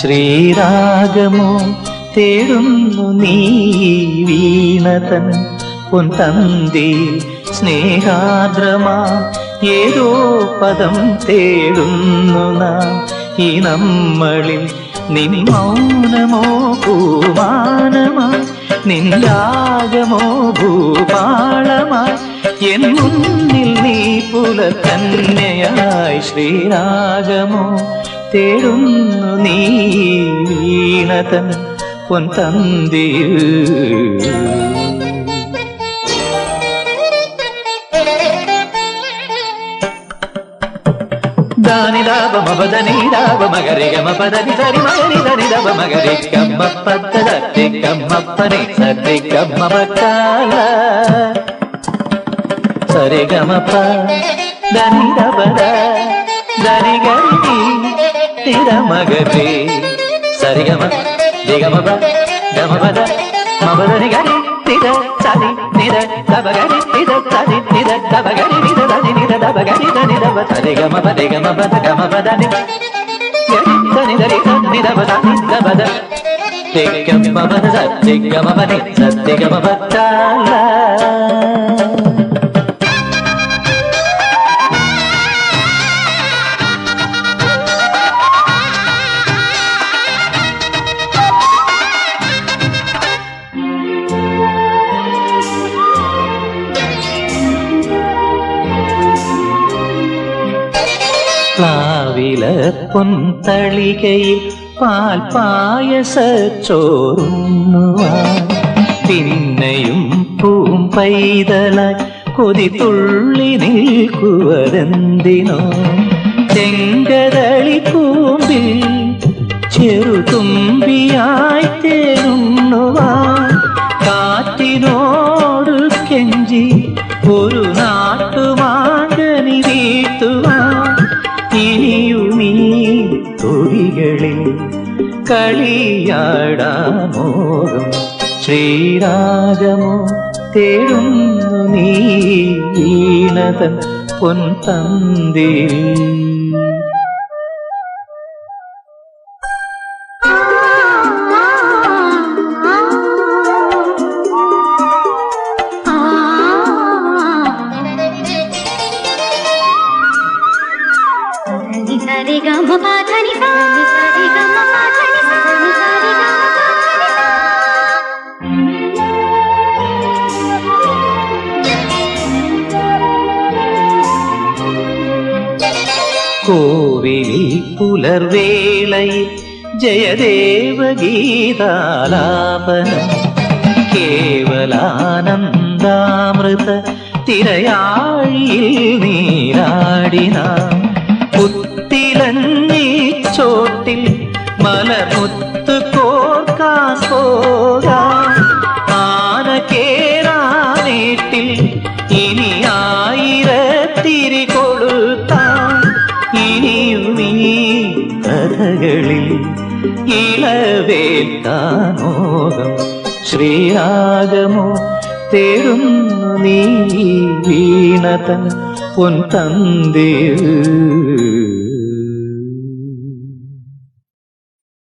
ശ്രീരാഗമോ തേടുന്നു നീ വീണതൻ. പൊന്തന്തി സ്നേഹാദ്രമാ ഏതോ പദം തേടുന്നു നാം. ഈ നമ്മളിൽ നിൻ മൗനമോ പൂമാനമായി നിൻരാഗമോ ഭൂപാളമാ. എൻ മുന്നിൽ നീ പുല തന്നെയായി ശ്രീരാഗമോ തേടുന്നു നീ വീണതൻ പൊൻതന്തിയിൽ దాని దాబ మబదని దాబ మగరి గమ పదని సరి మగరి దని దబ మగరి గమ్మ పద్ద దత్తి గమ్మ పని సరి గమ్మ పక్కాల సరి గమ ప దని దబ ద దని గరి తిర మగరి సరి గమ దిగమ ప గమ పద మబదని గరి తిద సరి నిద దబ గరి తిద సరి నిద దబ గరి నిద దని నిద దబ గరి దని దబ సరి గమ పద గమ పద గమ పద ని గరి దని దరి దని దబ దని దబ ద తిగమ పద సత్తి గమ పని సత్తి പൊന്തളികയിൽ പാൽ പായസ ചോറുണ്ണുവാൻ. പിന്നെയും പൂമ്പൈതലായി കൊതി തുള്ളി നിൽക്കുവരന്തിനോ ചെങ്കതളി പൂമ്പിൽ ചെറുതുമ്പിയായി തേനുണ്ണുവാൻ കാറ്റിനോട് കെഞ്ചി ഒരു കളിയാടാമോറും ശ്രീരാഗമോ തേടുന്നു നീ വീണതൻ പൊൻതന്തിൽ సరి గమ పాధని సా సరి గమ పాధని கோவிலில் புலர்வேளையில் ஜெயதேவ கீதாலாபன கேவலானந்தாமிருத திரையாழியில் நீராடினான் புத்திலன்னி சோட்டில் மலர் முத்து கோர்க்கான் போகா ஆன கேரா நீட்டில் இனி ஆயிரத்திரி கொடுத்த കഥകളിൽ ഇളവേൽക്കാനോകം ശ്രീരാഗമോ തേടുന്നു നീ വീണതൻ പൊൻ പൊൻതന്തിൽ.